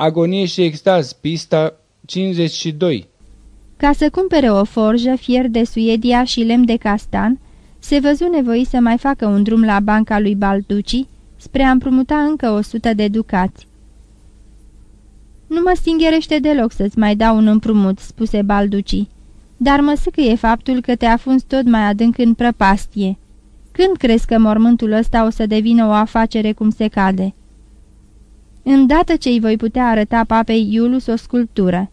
Agonie și extaz, pista 52 Ca să cumpere o forjă, fier de suedia și lemn de castan, se văzu nevoi să mai facă un drum la banca lui Balduci spre a împrumuta încă o sută de ducați. Nu mă stingerește deloc să-ți mai dau un împrumut," spuse Balduci, dar mă sâcăie faptul că te afunzi tot mai adânc în prăpastie. Când crezi că mormântul ăsta o să devină o afacere cum se cade?" Îndată ce îi voi putea arăta papei Iulus o sculptură.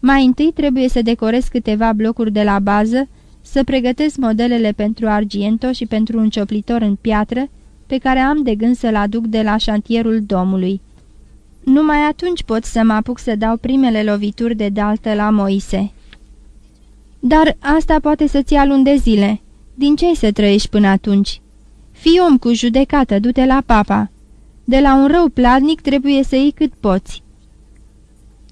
Mai întâi trebuie să decorez câteva blocuri de la bază, să pregătesc modelele pentru argiento și pentru un cioplitor în piatră, pe care am de gând să-l aduc de la șantierul domului. Numai atunci pot să mă apuc să dau primele lovituri de daltă la Moise. Dar asta poate să-ți ia luni de zile. Din ce ai să trăiești până atunci? Fii om cu judecată, du-te la papa. De la un rău pladnic trebuie să iei cât poți.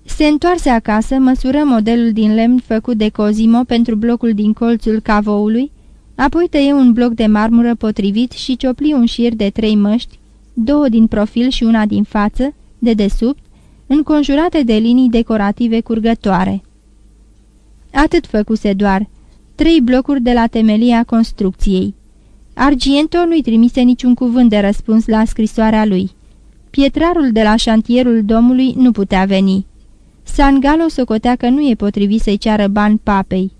Se întoarse acasă, măsură modelul din lemn făcut de Cozimo pentru blocul din colțul cavoului, apoi tăie un bloc de marmură potrivit și ciopli un șir de trei măști, două din profil și una din față, de desubt, înconjurate de linii decorative curgătoare. Atât făcuse doar, trei blocuri de la temelia construcției. Argiento nu-i trimise niciun cuvânt de răspuns la scrisoarea lui. Pietrarul de la șantierul domului nu putea veni. Sangalo socotea că nu e potrivit să-i ceară bani papei.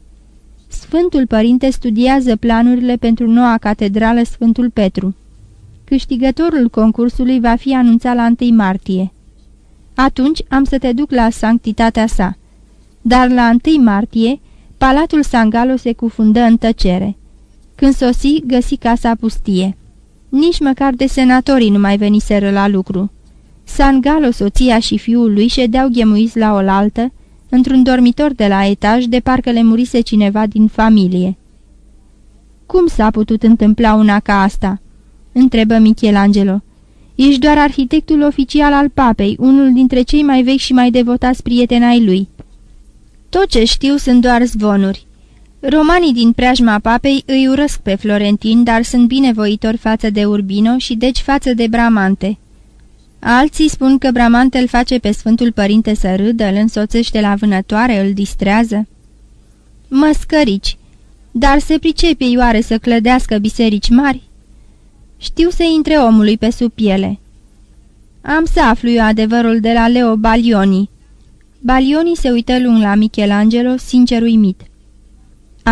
Sfântul Părinte studiază planurile pentru noua catedrală Sfântul Petru. Câștigătorul concursului va fi anunțat la 1 martie. Atunci am să te duc la sanctitatea sa. Dar la 1 martie, palatul Sangalo se cufundă în tăcere. Când sosi, găsi casa pustie. Nici măcar de senatorii nu mai veniseră la lucru. Sangalo, soția și fiul lui ședeau ghemuiți la oaltă, într-un dormitor de la etaj, de parcă le murise cineva din familie. Cum s-a putut întâmpla una ca asta?" întrebă Michelangelo. Ești doar arhitectul oficial al papei, unul dintre cei mai vechi și mai devotați prieteni ai lui." Tot ce știu sunt doar zvonuri. Romanii din preajma papei îi urăsc pe Florentin, dar sunt binevoitori față de Urbino și deci față de Bramante. Alții spun că Bramante îl face pe Sfântul Părinte să râdă, îl însoțește la vânătoare, îl distrează. Măscărici, dar se pricepe ioare să clădească biserici mari? Știu să intre omului pe sub piele. Am să aflu eu adevărul de la Leo Balioni. Balioni se uită lung la Michelangelo, sincer uimit.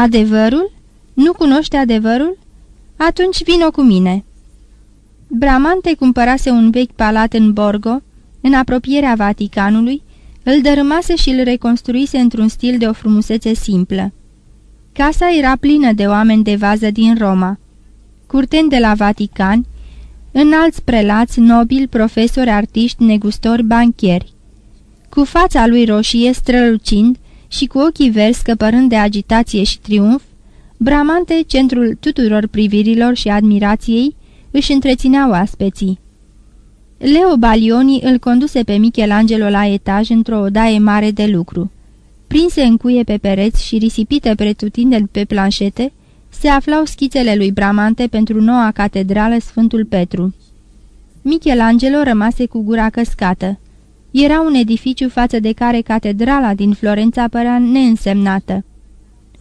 Adevărul? Nu cunoște adevărul? Atunci vino cu mine." Bramante cumpărase un vechi palat în Borgo, în apropierea Vaticanului, îl dărâmase și îl reconstruise într-un stil de o frumusețe simplă. Casa era plină de oameni de vază din Roma. Curteni de la Vatican, înalți prelați, nobili, profesori, artiști, negustori, banchieri. Cu fața lui roșie strălucind și cu ochii verzi scăpărând de agitație și triumf, Bramante, centrul tuturor privirilor și admirației, își întreținea oaspeții. Leo Balioni îl conduse pe Michelangelo la etaj într-o odaie mare de lucru. Prinse în cuie pe pereți și risipite pretutindeni pe planșete, se aflau schițele lui Bramante pentru noua catedrală Sfântul Petru. Michelangelo rămase cu gura căscată. Era un edificiu față de care catedrala din Florența părea neînsemnată.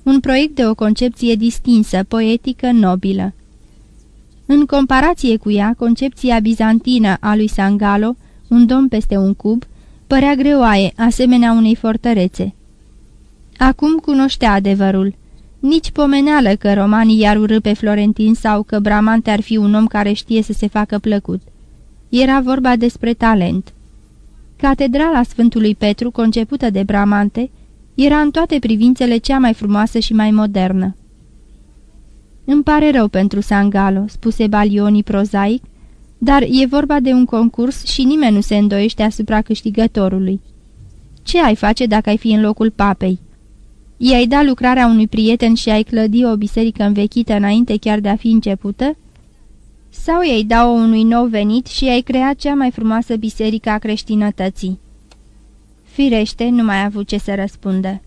Un proiect de o concepție distinsă, poetică, nobilă. În comparație cu ea, concepția bizantină a lui Sangalo, un domn peste un cub, părea greoaie, asemenea unei fortărețe. Acum cunoștea adevărul. Nici pomeneală că romanii i-ar urâ pe Florentin sau că Bramante ar fi un om care știe să se facă plăcut. Era vorba despre talent. Catedrala Sfântului Petru, concepută de Bramante, era în toate privințele cea mai frumoasă și mai modernă. Îmi pare rău pentru Sangalo," spuse Balioni prozaic, dar e vorba de un concurs și nimeni nu se îndoiește asupra câștigătorului. Ce ai face dacă ai fi în locul papei? I-ai da lucrarea unui prieten și ai clădi o biserică învechită înainte chiar de a fi începută? Sau i-ai da-o unui nou venit și ai crea cea mai frumoasă biserică a creștinătății? Firește, nu mai a avut ce să răspundă.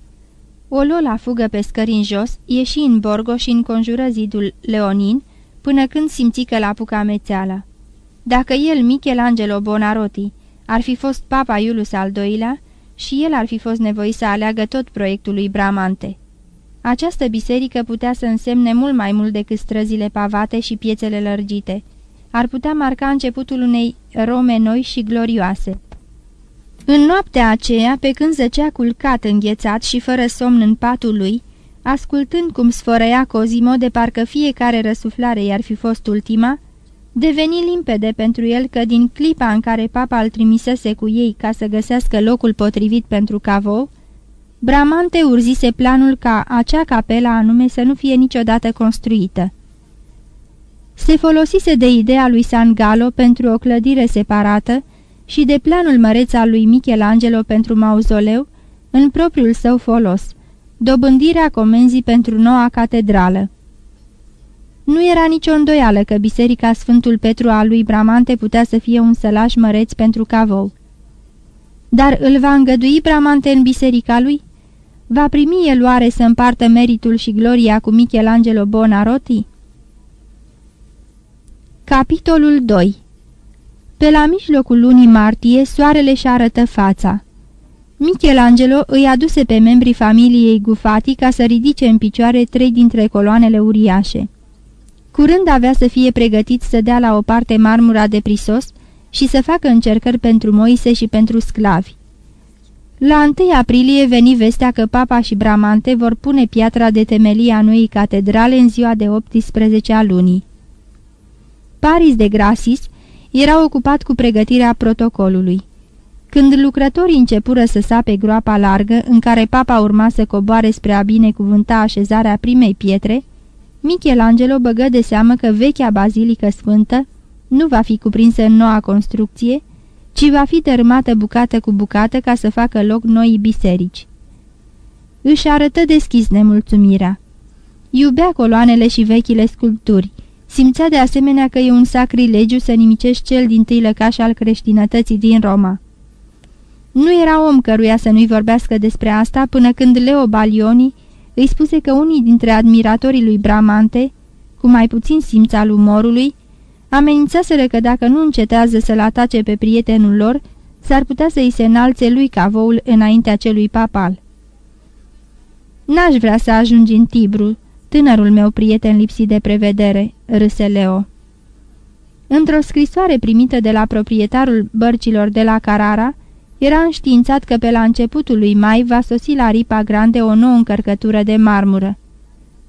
O luă la fugă pe scări în jos, ieși în borgo și înconjură zidul Leonin, până când simți că l-apucă amețeala. Dacă el, Michelangelo Bonarotti, ar fi fost papa Iulus al doilea și el ar fi fost nevoit să aleagă tot proiectul lui Bramante. Această biserică putea să însemne mult mai mult decât străzile pavate și piețele lărgite. Ar putea marca începutul unei Rome noi și glorioase. În noaptea aceea, pe când zăcea culcat înghețat și fără somn în patul lui, ascultând cum sfărăia Cozimo de parcă fiecare răsuflare i-ar fi fost ultima, deveni limpede pentru el că din clipa în care papa îl trimisese cu ei ca să găsească locul potrivit pentru cavou, Bramante urzise planul ca acea capela anume să nu fie niciodată construită. Se folosise de ideea lui San Gallo pentru o clădire separată și de planul măreț al lui Michelangelo pentru mauzoleu în propriul său folos, dobândirea comenzii pentru noua catedrală. Nu era nicio îndoială că biserica Sfântul Petru al lui Bramante putea să fie un sălaș măreț pentru cavou. Dar îl va îngădui Bramante în biserica lui? Va primi el oare să împartă meritul și gloria cu Michelangelo Bonarotti? Capitolul 2 Pe la mijlocul lunii martie, soarele și arătă fața. Michelangelo îi aduse pe membrii familiei Gufati ca să ridice în picioare trei dintre coloanele uriașe. Curând avea să fie pregătit să dea la o parte marmura de prisos și să facă încercări pentru Moise și pentru sclavi. La 1 aprilie veni vestea că papa și Bramante vor pune piatra de temelie a noii catedrale în ziua de 18 a lunii. Paris de Grasis era ocupat cu pregătirea protocolului. Când lucrătorii începură să sape groapa largă în care papa urma să coboare spre a binecuvânta așezarea primei pietre, Michelangelo băgă de seamă că vechea bazilică sfântă nu va fi cuprinsă în noua construcție, ci va fi dărâmată bucată cu bucată ca să facă loc noii biserici. Își arătă deschis nemulțumirea. Iubea coloanele și vechile sculpturi. Simțea de asemenea că e un sacrilegiu să nimicești cel din tâi lăcaș al creștinătății din Roma. Nu era om căruia să nu-i vorbească despre asta până când Leo Balioni îi spuse că unii dintre admiratorii lui Bramante, cu mai puțin simț al umorului, amenințaseră că dacă nu încetează să-l atace pe prietenul lor, s-ar putea să-i se înalțe lui cavoul înaintea celui papal. N-aș vrea să ajungi în Tibru, tânărul meu prieten lipsit de prevedere," râse Leo. Într-o scrisoare primită de la proprietarul bărcilor de la Carara, era înștiințat că pe la începutul lui mai va sosi la Ripa Grande o nouă încărcătură de marmură.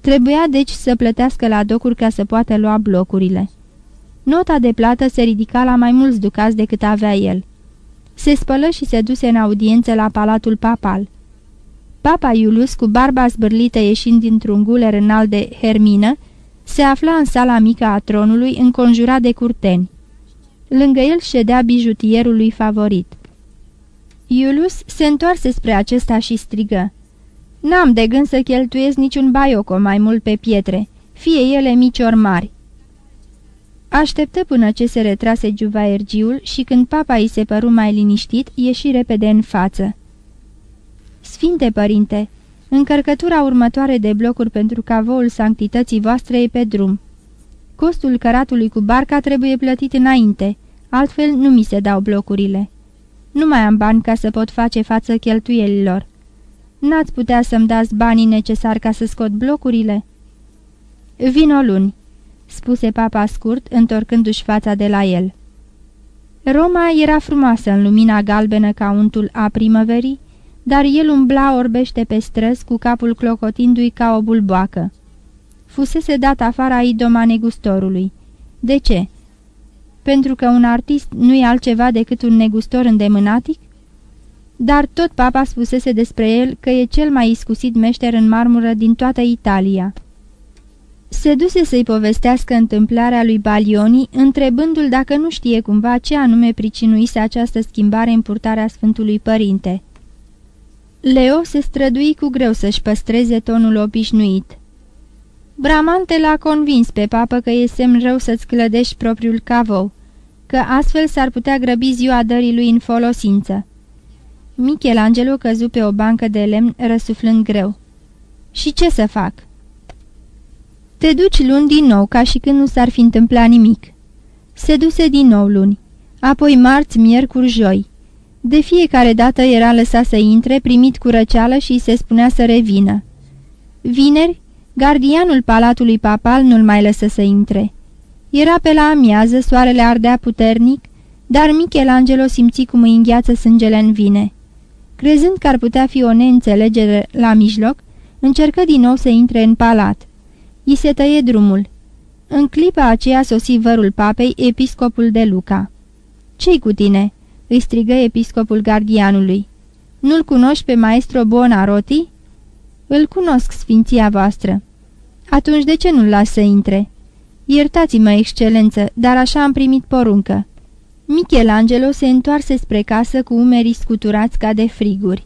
Trebuia deci să plătească la docuri ca să poată lua blocurile. Nota de plată se ridica la mai mulți ducați decât avea el. Se spălă și se duse în audiență la palatul papal. Papa Iulus, cu barba zbârlită ieșind dintr-un guler înalt de hermină, se afla în sala mică a tronului, înconjurat de curteni. Lângă el ședea bijutierul lui favorit. Iulus se întoarse spre acesta și strigă. N-am de gând să cheltuiesc niciun baioco mai mult pe pietre, fie ele mici ori mari. Așteptă până ce se retrase juvaergiul și când papa îi se păru mai liniștit, ieși repede în față. Sfinte părinte, încărcătura următoare de blocuri pentru cavoul sanctității voastre e pe drum. Costul căratului cu barca trebuie plătit înainte, altfel nu mi se dau blocurile. Nu mai am bani ca să pot face față cheltuielilor. N-ați putea să-mi dați banii necesari ca să scot blocurile?" Vino luni," spuse papa scurt, întorcându-și fața de la el. Roma era frumoasă în lumina galbenă ca untul a primăverii, dar el umbla orbește pe străzi cu capul clocotindu-i ca o bulboacă. Fusese dat afara idoma negustorului. De ce? pentru că un artist nu e altceva decât un negustor îndemânatic? Dar tot papa spusese despre el că e cel mai iscusit meșter în marmură din toată Italia. Se duse să-i povestească întâmplarea lui Balioni, întrebându-l dacă nu știe cumva ce anume pricinuise această schimbare în purtarea Sfântului Părinte. Leo se strădui cu greu să-și păstreze tonul obișnuit. Bramante l-a convins pe papă că e semn rău să-ți clădești propriul cavou, că astfel s-ar putea grăbi ziua dării lui în folosință. Michelangelo căzu pe o bancă de lemn, răsuflând greu. Și ce să fac?" Te duci luni din nou, ca și când nu s-ar fi întâmplat nimic." Se duse din nou luni, apoi marți, miercuri, joi. De fiecare dată era lăsat să intre, primit cu răceală și se spunea să revină. Vineri, gardianul palatului papal nu-l mai lăsă să intre. Era pe la amiază, soarele ardea puternic, dar Michelangelo simți cum îi îngheață sângele în vine. Crezând că ar putea fi o neînțelegere la mijloc, încercă din nou să intre în palat. I se tăie drumul. În clipa aceea sosi vărul papei, episcopul de Luca. Ce-i cu tine?" îi strigă episcopul gardianului. Nu-l cunoști pe maestro Buonaroti?" Îl cunosc, sfinția voastră." Atunci de ce nu-l las să intre?" Iertați-mă, excelență, dar așa am primit poruncă." Michelangelo se întoarse spre casă cu umerii scuturați ca de friguri.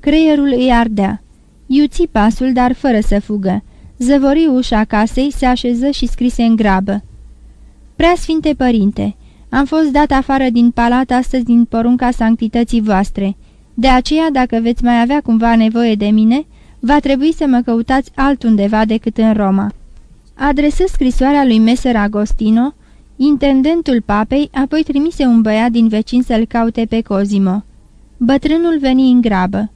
Creierul îi ardea. Iuți pasul, dar fără să fugă. Zăvori ușa casei, se așeză și scrise în grabă. Prea sfinte părinte, am fost dat afară din palat astăzi din porunca sanctității voastre. De aceea, dacă veți mai avea cumva nevoie de mine, va trebui să mă căutați altundeva decât în Roma. Adresă scrisoarea lui Meser Agostino, intendentul papei, apoi trimise un băiat din vecin să-l caute pe Cozimo. Bătrânul veni în grabă.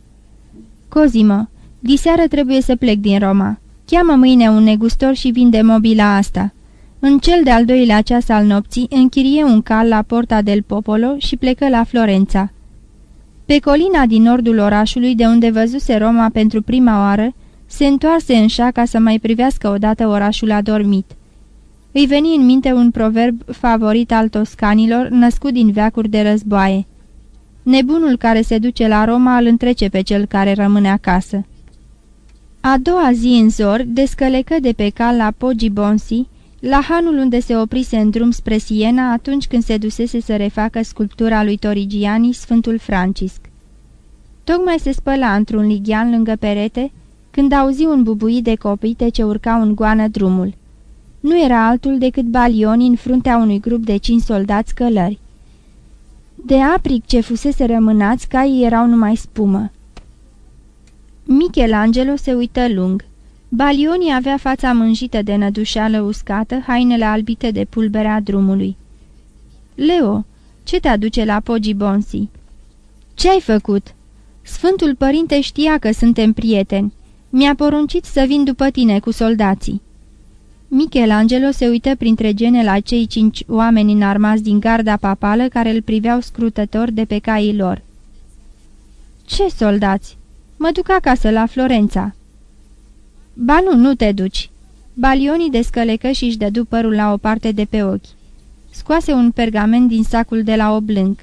Cozimo, diseară trebuie să plec din Roma. Cheamă mâine un negustor și vinde mobila asta." În cel de-al doilea ceas al nopții, închirie un cal la Porta del Popolo și plecă la Florența. Pe colina din nordul orașului, de unde văzuse Roma pentru prima oară, se întoarse în șa ca să mai privească odată orașul adormit. Îi veni în minte un proverb favorit al toscanilor, născut din veacuri de războaie. Nebunul care se duce la Roma îl întrece pe cel care rămâne acasă. A doua zi în zor, descălecă de pe cal la Pogi Bonsi, la hanul unde se oprise în drum spre Siena atunci când se dusese să refacă sculptura lui Torigiani, Sfântul Francisc. Tocmai se spăla într-un lighean lângă perete, când auzi un bubui de copite ce urcau în goană drumul. Nu era altul decât balioni în fruntea unui grup de cinci soldați călări. De apric ce fusese rămânați, caii erau numai spumă. Michelangelo se uită lung. Balioni avea fața mânjită de nădușeală uscată, hainele albite de pulberea drumului. Leo, ce te aduce la Pogi Bonsi?" Ce ai făcut?" Sfântul Părinte știa că suntem prieteni. Mi-a poruncit să vin după tine cu soldații." Michelangelo se uită printre gene la cei cinci oameni înarmați din garda papală care îl priveau scrutător de pe caii lor. Ce soldați? Mă duc acasă la Florența." Ba nu, nu te duci." Balionii descălecă și își dădu părul la o parte de pe ochi. Scoase un pergament din sacul de la oblânc.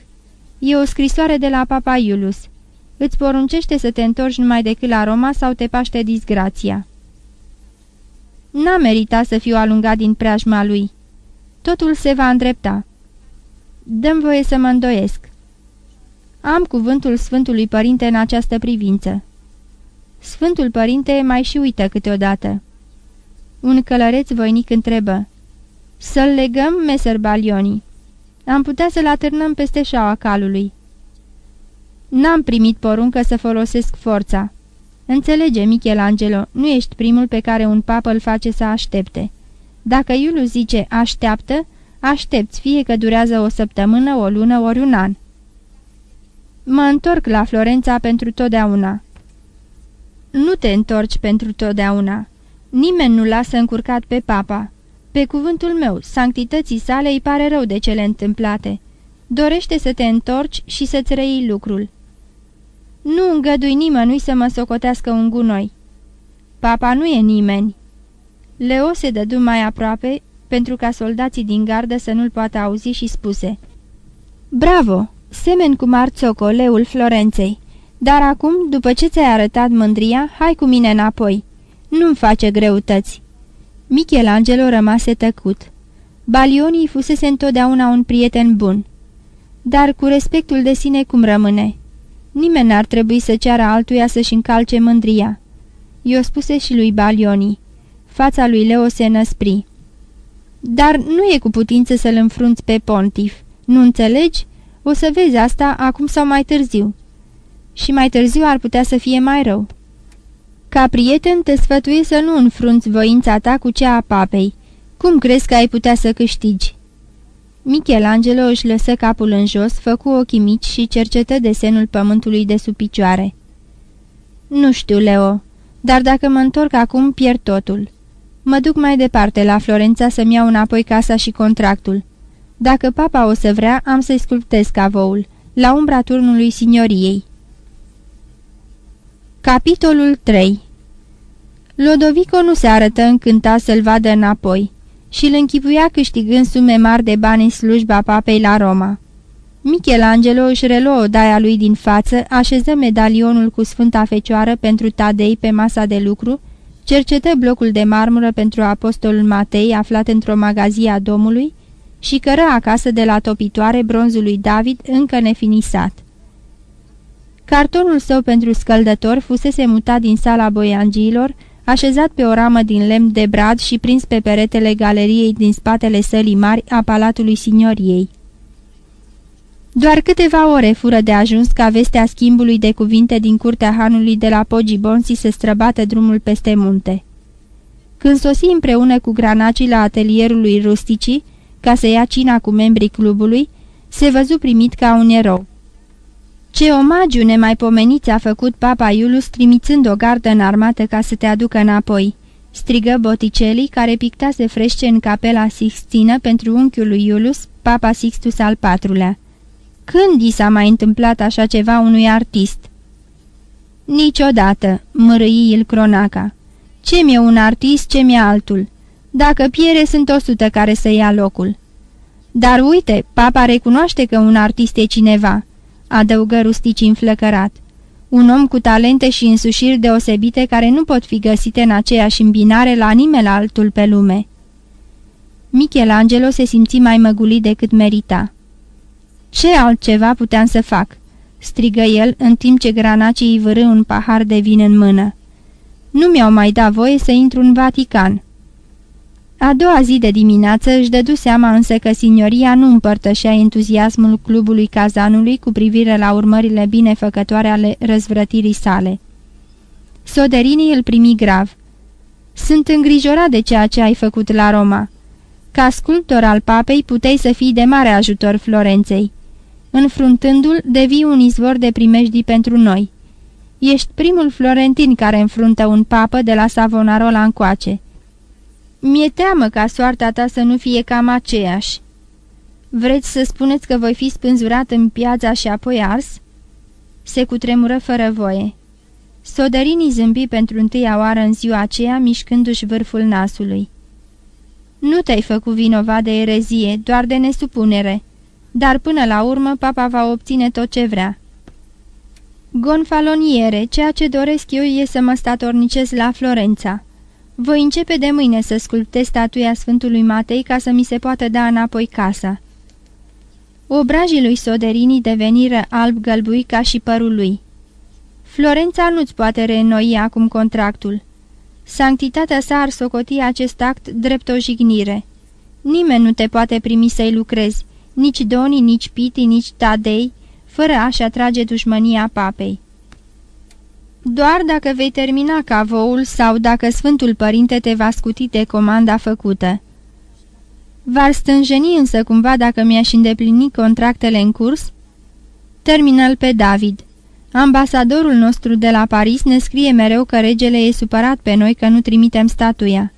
E o scrisoare de la Papa Iulus. Îți poruncește să te întorci numai decât la Roma sau te paște disgrația." N-a meritat să fiu alungat din preajma lui. Totul se va îndrepta. Dăm voie să mă îndoiesc. Am cuvântul Sfântului Părinte în această privință. Sfântul Părinte mai și uită câteodată. Un călăreț voinic întrebă. Să-l legăm, meser Balioni. Am putea să-l atârnăm peste șaua calului. N-am primit poruncă să folosesc forța. Înțelege, Michelangelo, nu ești primul pe care un papă îl face să aștepte. Dacă Iulu zice așteaptă, aștepți fie că durează o săptămână, o lună, ori un an. Mă întorc la Florența pentru totdeauna. Nu te întorci pentru totdeauna. Nimeni nu lasă încurcat pe papa. Pe cuvântul meu, sanctității sale îi pare rău de cele întâmplate. Dorește să te întorci și să-ți răi lucrul. Nu îngădui nimănui să mă socotească un gunoi. Papa nu e nimeni. Leo se dădu mai aproape pentru ca soldații din gardă să nu-l poată auzi și spuse Bravo! Semen cu Marțoco, leul Florenței. Dar acum, după ce ți-ai arătat mândria, hai cu mine înapoi. Nu-mi face greutăți." Michelangelo rămase tăcut. Balionii fusese întotdeauna un prieten bun. Dar cu respectul de sine cum rămâne? Nimeni n-ar trebui să ceară altuia să-și încalce mândria. I-o spuse și lui Balioni. Fața lui Leo se năspri. Dar nu e cu putință să-l înfrunți pe pontif. Nu înțelegi? O să vezi asta acum sau mai târziu și mai târziu ar putea să fie mai rău. Ca prieten te sfătuie să nu înfrunți voința ta cu cea a papei. Cum crezi că ai putea să câștigi? Michelangelo își lăsă capul în jos, făcu ochii mici și cercetă desenul pământului de sub picioare. Nu știu, Leo, dar dacă mă întorc acum, pierd totul. Mă duc mai departe la Florența să-mi iau înapoi casa și contractul. Dacă papa o să vrea, am să-i sculptez cavoul, la umbra turnului signoriei. Capitolul 3 Lodovico nu se arătă încântat să-l vadă înapoi și îl închipuia câștigând sume mari de bani în slujba papei la Roma. Michelangelo își reluă odaia lui din față, așeză medalionul cu Sfânta Fecioară pentru Tadei pe masa de lucru, cercetă blocul de marmură pentru apostolul Matei aflat într-o magazie a domului și cără acasă de la topitoare bronzul lui David încă nefinisat. Cartonul său pentru scăldător fusese mutat din sala boiangiilor, așezat pe o ramă din lemn de brad și prins pe peretele galeriei din spatele sălii mari a palatului signoriei. Doar câteva ore fură de ajuns ca vestea schimbului de cuvinte din curtea hanului de la Pogibonsi să străbată drumul peste munte. Când sosi împreună cu granacii la atelierul lui Rustici, ca să ia cina cu membrii clubului, se văzu primit ca un erou. Ce omagiu nemaipomeniți a făcut Papa Iulus trimițând o gardă în armată ca să te aducă înapoi, strigă Botticelli, care pictase frește în capela Sixtină pentru unchiul lui Iulus, Papa Sixtus al IV-lea. Când i s-a mai întâmplat așa ceva unui artist? Niciodată, mărâi il cronaca. Ce mi-e un artist, ce mi-e altul? Dacă piere, sunt o sută care să ia locul. Dar uite, papa recunoaște că un artist e cineva, adăugă rustici înflăcărat. Un om cu talente și însușiri deosebite care nu pot fi găsite în aceeași îmbinare la nimeni altul pe lume. Michelangelo se simți mai măgulit decât merita. Ce altceva puteam să fac?" strigă el în timp ce granacii îi vârâ un pahar de vin în mână. Nu mi-au mai dat voie să intru în Vatican." A doua zi de dimineață își dădu seama însă că signoria nu împărtășea entuziasmul clubului cazanului cu privire la urmările binefăcătoare ale răzvrătirii sale. Soderini îl primi grav. Sunt îngrijorat de ceea ce ai făcut la Roma. Ca sculptor al papei puteai să fii de mare ajutor Florenței. Înfruntându-l, devii un izvor de primejdii pentru noi. Ești primul florentin care înfruntă un papă de la Savonarola încoace. Mi-e teamă ca soarta ta să nu fie cam aceeași. Vreți să spuneți că voi fi spânzurat în piața și apoi ars?" Se cutremură fără voie. Soderini zâmbi pentru întâia oară în ziua aceea, mișcându-și vârful nasului. Nu te-ai făcut vinovat de erezie, doar de nesupunere, dar până la urmă papa va obține tot ce vrea." Gonfaloniere, ceea ce doresc eu e să mă statornicesc la Florența." Voi începe de mâine să sculptez statuia Sfântului Matei ca să mi se poată da înapoi casa." Obrajii lui Soderini deveniră alb-gălbui ca și părul lui. Florența nu-ți poate reînnoi acum contractul. Sanctitatea sa ar socoti acest act drept o jignire. Nimeni nu te poate primi să-i lucrezi, nici Doni, nici Piti, nici Tadei, fără a-și atrage dușmănia papei. Doar dacă vei termina cavoul sau dacă Sfântul Părinte te va scuti de comanda făcută. V-ar stânjeni însă cumva dacă mi-aș îndeplini contractele în curs? Terminal pe David. Ambasadorul nostru de la Paris ne scrie mereu că regele e supărat pe noi că nu trimitem statuia.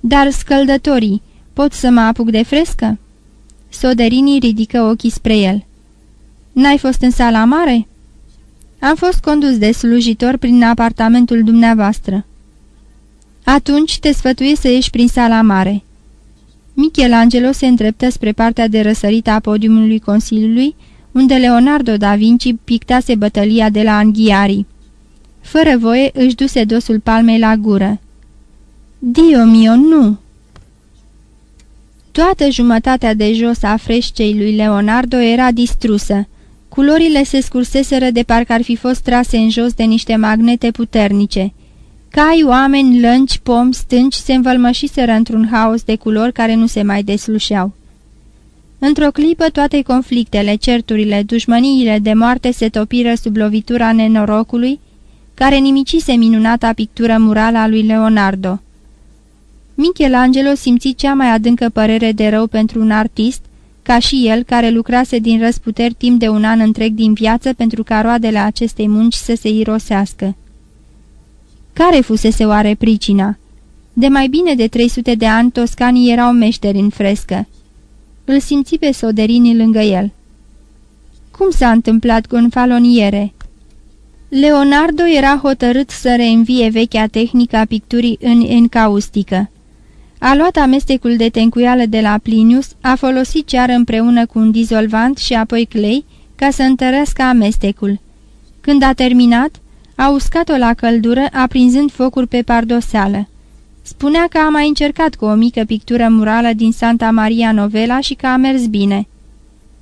Dar scăldătorii, pot să mă apuc de frescă? Soderini ridică ochii spre el. N-ai fost în sala mare?" Am fost condus de slujitor prin apartamentul dumneavoastră. Atunci te sfătuie să ieși prin sala mare." Michelangelo se îndreptă spre partea de răsărit a podiumului Consiliului, unde Leonardo da Vinci pictase bătălia de la Anghiari. Fără voie își duse dosul palmei la gură. Dio mio, nu! Toată jumătatea de jos a freșcei lui Leonardo era distrusă. Culorile se scurseseră de parcă ar fi fost trase în jos de niște magnete puternice. Cai, oameni, lănci, pomi, stânci se învălmășiseră într-un haos de culori care nu se mai deslușeau. Într-o clipă toate conflictele, certurile, dușmăniile de moarte se topiră sub lovitura nenorocului, care nimicise minunata pictură murală a lui Leonardo. Michelangelo simți cea mai adâncă părere de rău pentru un artist, ca și el care lucrase din răsputeri timp de un an întreg din viață pentru ca roadele acestei munci să se irosească. Care fusese oare pricina? De mai bine de 300 de ani toscanii erau meșteri în frescă. Îl simți pe Soderini lângă el. Cum s-a întâmplat cu faloniere? Leonardo era hotărât să reînvie vechea tehnică a picturii în encaustică. A luat amestecul de tencuială de la Plinius, a folosit ceară împreună cu un dizolvant și apoi clei ca să întărească amestecul. Când a terminat, a uscat-o la căldură, aprinzând focuri pe pardoseală. Spunea că a mai încercat cu o mică pictură murală din Santa Maria Novela și că a mers bine.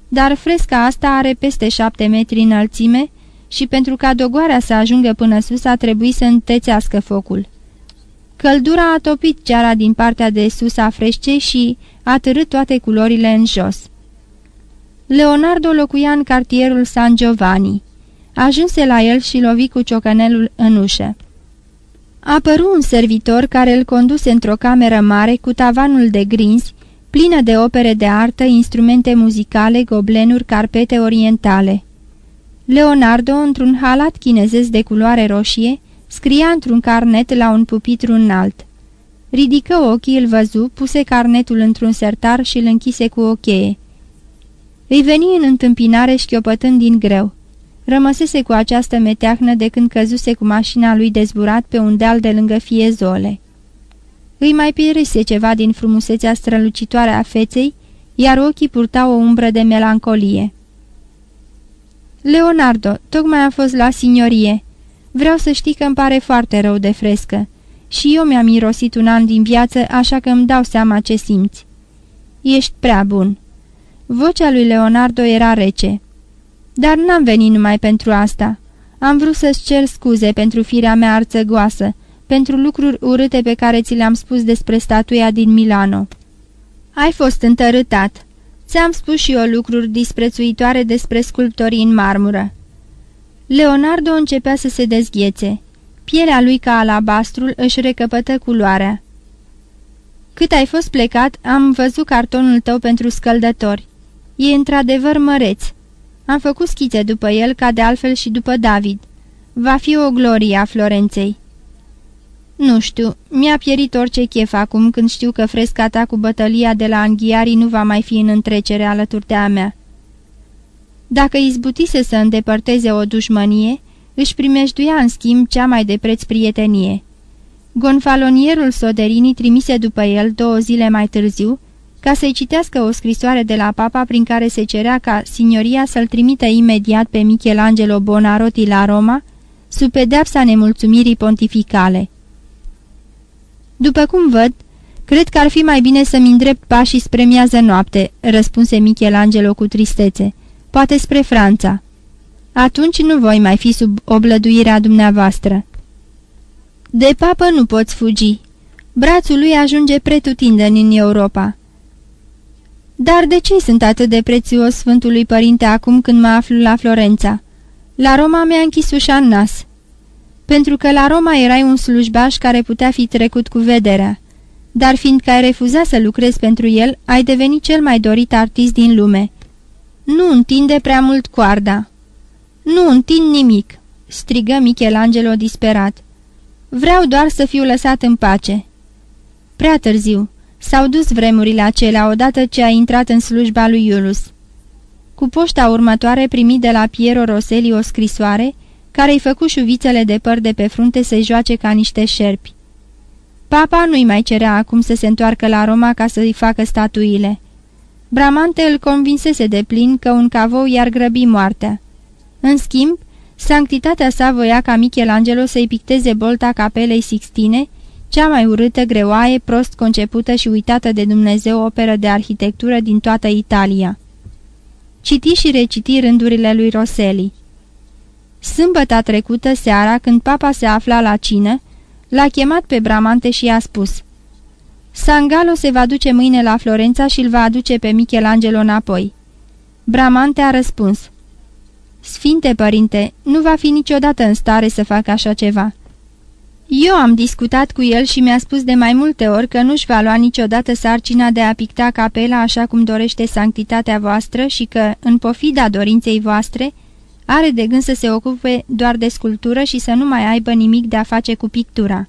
Dar fresca asta are peste șapte metri înălțime și pentru ca dogoarea să ajungă până sus a trebuit să întețească focul. Căldura a topit ceara din partea de sus a freșcei și a târât toate culorile în jos. Leonardo locuia în cartierul San Giovanni. Ajunse la el și lovi cu ciocănelul în ușă. Apăru un servitor care îl conduse într-o cameră mare cu tavanul de grinzi, plină de opere de artă, instrumente muzicale, goblenuri, carpete orientale. Leonardo, într-un halat chinezesc de culoare roșie, scria într-un carnet la un pupitru înalt. Ridică ochii, îl văzu, puse carnetul într-un sertar și îl închise cu o cheie. Îi veni în întâmpinare șchiopătând din greu. Rămăsese cu această meteahnă de când căzuse cu mașina lui dezburat pe un deal de lângă Fiezole. Îi mai pierise ceva din frumusețea strălucitoare a feței, iar ochii purtau o umbră de melancolie. Leonardo, tocmai am fost la signorie. Vreau să știi că îmi pare foarte rău de frescă. Și eu mi-am mirosit un an din viață, așa că îmi dau seama ce simți. Ești prea bun." Vocea lui Leonardo era rece. Dar n-am venit numai pentru asta. Am vrut să-ți cer scuze pentru firea mea arțăgoasă, pentru lucruri urâte pe care ți le-am spus despre statuia din Milano. Ai fost întărâtat. Ți-am spus și eu lucruri disprețuitoare despre sculptorii în marmură. Leonardo începea să se dezghețe. Pielea lui ca alabastrul își recăpătă culoarea. Cât ai fost plecat, am văzut cartonul tău pentru scăldători. E într-adevăr măreț. Am făcut schițe după el, ca de altfel și după David. Va fi o glorie a Florenței. Nu știu, mi-a pierit orice chef acum când știu că fresca ta cu bătălia de la Anghiari nu va mai fi în întrecere alături de a mea. Dacă izbutise să îndepărteze o dușmănie, își primejduia în schimb cea mai de preț prietenie. Gonfalonierul Soderini trimise după el două zile mai târziu, ca să-i citească o scrisoare de la papa prin care se cerea ca signoria să-l trimită imediat pe Michelangelo Bonarotti la Roma, sub pedeapsa nemulțumirii pontificale. După cum văd, cred că ar fi mai bine să-mi îndrept pașii spre miază noapte," răspunse Michelangelo cu tristețe, poate spre Franța. Atunci nu voi mai fi sub oblăduirea dumneavoastră." De papă nu poți fugi. Brațul lui ajunge pretutindeni în Europa." Dar de ce sunt atât de prețios Sfântului Părinte acum când mă aflu la Florența? La Roma mi-a închis ușa în nas." Pentru că la Roma erai un slujbaș care putea fi trecut cu vederea. Dar fiindcă ai refuzat să lucrezi pentru el, ai devenit cel mai dorit artist din lume. Nu întinde prea mult coarda." Nu întind nimic," strigă Michelangelo disperat. Vreau doar să fiu lăsat în pace." Prea târziu. S-au dus vremurile acelea odată ce a intrat în slujba lui Iulus. Cu poșta următoare primi de la Piero Roseli o scrisoare care îi făcu șuvițele de păr de pe frunte să-i joace ca niște șerpi. Papa nu-i mai cerea acum să se întoarcă la Roma ca să-i facă statuile. Bramante îl convinsese de plin că un cavou i-ar grăbi moartea. În schimb, sanctitatea sa voia ca Michelangelo să-i picteze bolta capelei Sixtine, cea mai urâtă, greoaie, prost concepută și uitată de Dumnezeu operă de arhitectură din toată Italia. Citi și reciti rândurile lui Roseli. Sâmbăta trecută seara, când papa se afla la cină, l-a chemat pe Bramante și i-a spus Sangalo se va duce mâine la Florența și îl va aduce pe Michelangelo înapoi. Bramante a răspuns Sfinte părinte, nu va fi niciodată în stare să facă așa ceva." Eu am discutat cu el și mi-a spus de mai multe ori că nu-și va lua niciodată sarcina de a picta capela așa cum dorește sanctitatea voastră și că, în pofida dorinței voastre, are de gând să se ocupe doar de sculptură și să nu mai aibă nimic de a face cu pictura.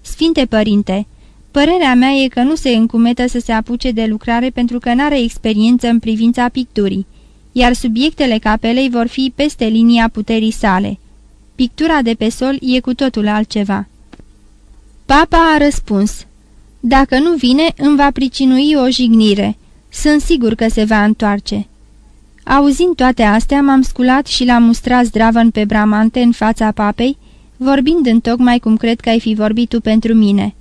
Sfinte Părinte, părerea mea e că nu se încumetă să se apuce de lucrare pentru că n-are experiență în privința picturii, iar subiectele capelei vor fi peste linia puterii sale. Pictura de pe sol e cu totul altceva. Papa a răspuns, Dacă nu vine, îmi va pricinui o jignire. Sunt sigur că se va întoarce." Auzind toate astea, m-am sculat și l-am mustrat zdravăn pe bramante în fața papei, vorbind în tocmai cum cred că ai fi vorbit tu pentru mine.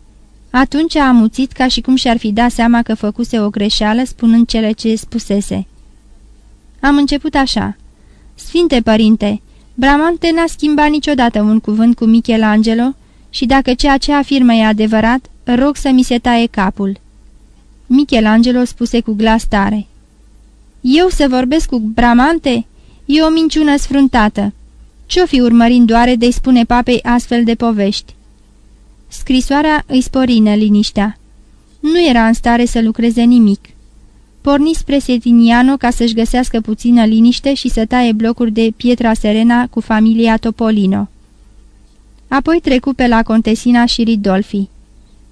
Atunci a amuțit ca și cum și-ar fi dat seama că făcuse o greșeală spunând cele ce spusese. Am început așa. Sfinte părinte, Bramante n-a schimbat niciodată un cuvânt cu Michelangelo și dacă ceea ce afirmă e adevărat, rog să mi se taie capul. Michelangelo spuse cu glas tare. Eu să vorbesc cu Bramante? E o minciună sfruntată. Ce-o fi urmărind doare de-i spune papei astfel de povești? Scrisoarea îi spori liniștea. Nu era în stare să lucreze nimic. Porni spre Setiniano ca să-și găsească puțină liniște și să taie blocuri de pietra serena cu familia Topolino. Apoi trecu pe la Contesina și Ridolfi.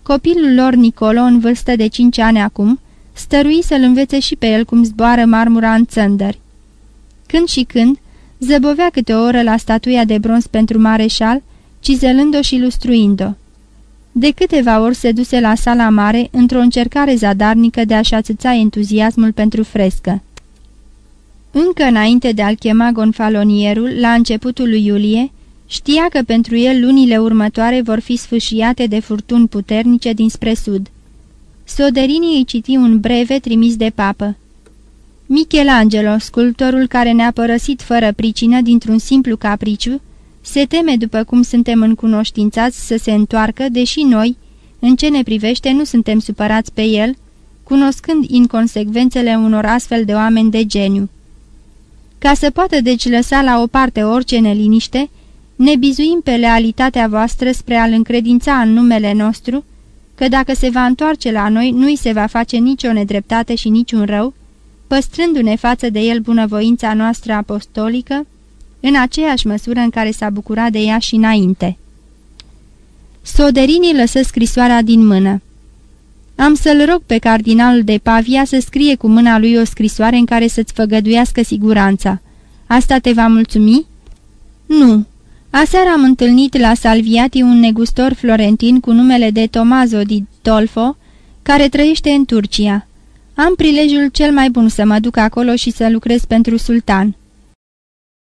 Copilul lor Nicolo, în vârstă de cinci ani acum, stărui să-l învețe și pe el cum zboară marmura în țăndări. Când și când, zăbovea câte o oră la statuia de bronz pentru mareșal, cizelând-o și lustruind-o. De câteva ori se duse la sala mare într-o încercare zadarnică de a-și atâța entuziasmul pentru frescă. Încă înainte de a-l chema gonfalonierul, la începutul lui iulie, știa că pentru el lunile următoare vor fi sfâșiate de furtuni puternice dinspre sud. Soderini îi citi un breve trimis de papă. Michelangelo, sculptorul care ne-a părăsit fără pricină dintr-un simplu capriciu, se teme după cum suntem încunoștințați să se întoarcă, deși noi, în ce ne privește, nu suntem supărați pe el, cunoscând inconsecvențele unor astfel de oameni de geniu. Ca să poată deci lăsa la o parte orice neliniște, ne bizuim pe lealitatea voastră spre a-l încredința în numele nostru, că dacă se va întoarce la noi, nu-i se va face nicio nedreptate și niciun rău, păstrându-ne față de el bunăvoința noastră apostolică, în aceeași măsură în care s-a bucurat de ea și înainte. Soderini lăsă scrisoarea din mână. Am să-l rog pe cardinalul de Pavia să scrie cu mâna lui o scrisoare în care să-ți făgăduiască siguranța. Asta te va mulțumi?" Nu. Aseară am întâlnit la Salviati un negustor florentin cu numele de Tomaso di Tolfo, care trăiește în Turcia. Am prilejul cel mai bun să mă duc acolo și să lucrez pentru sultan."